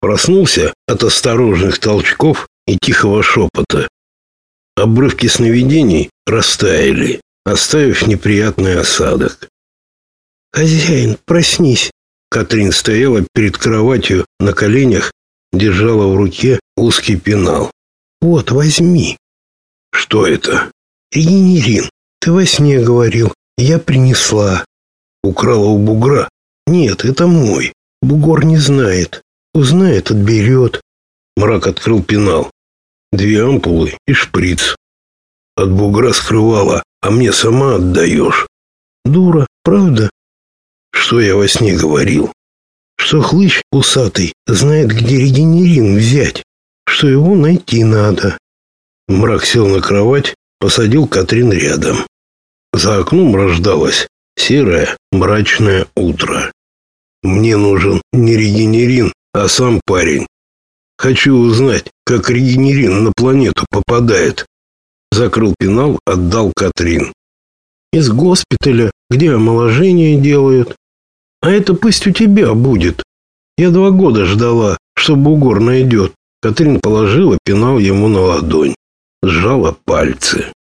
Проснулся от осторожных толчков и тихого шепота. Обрывки сновидений растаяли, оставив неприятный осадок. «Хозяин, проснись!» Катрин стояла перед кроватью на коленях, держала в руке узкий пенал. «Вот, возьми!» «Что это?» «Регенерин. Ты во сне говорил. Я принесла». «Украла у бугра?» «Нет, это мой. Бугор не знает. Узнает, отберет». Мрак открыл пенал. Две ампулы и шприц. От бугра скрывала, а мне сама отдаешь. Дура, правда? Что я во сне говорил? Что хлыщ усатый знает, где регенерин взять, что его найти надо. Мрак сел на кровать, посадил Катрин рядом. За окном рождалось серое, мрачное утро. Мне нужен не регенерин, а сам парень. Хочу узнать, как регенерин на планету попадает. Закрыл пенал, отдал Катрин. Из госпиталя, где омоложение делают. А это пусть у тебя будет. Я два года ждала, что бугор найдет. Катрин положила пенал ему на ладонь, сжала пальцы.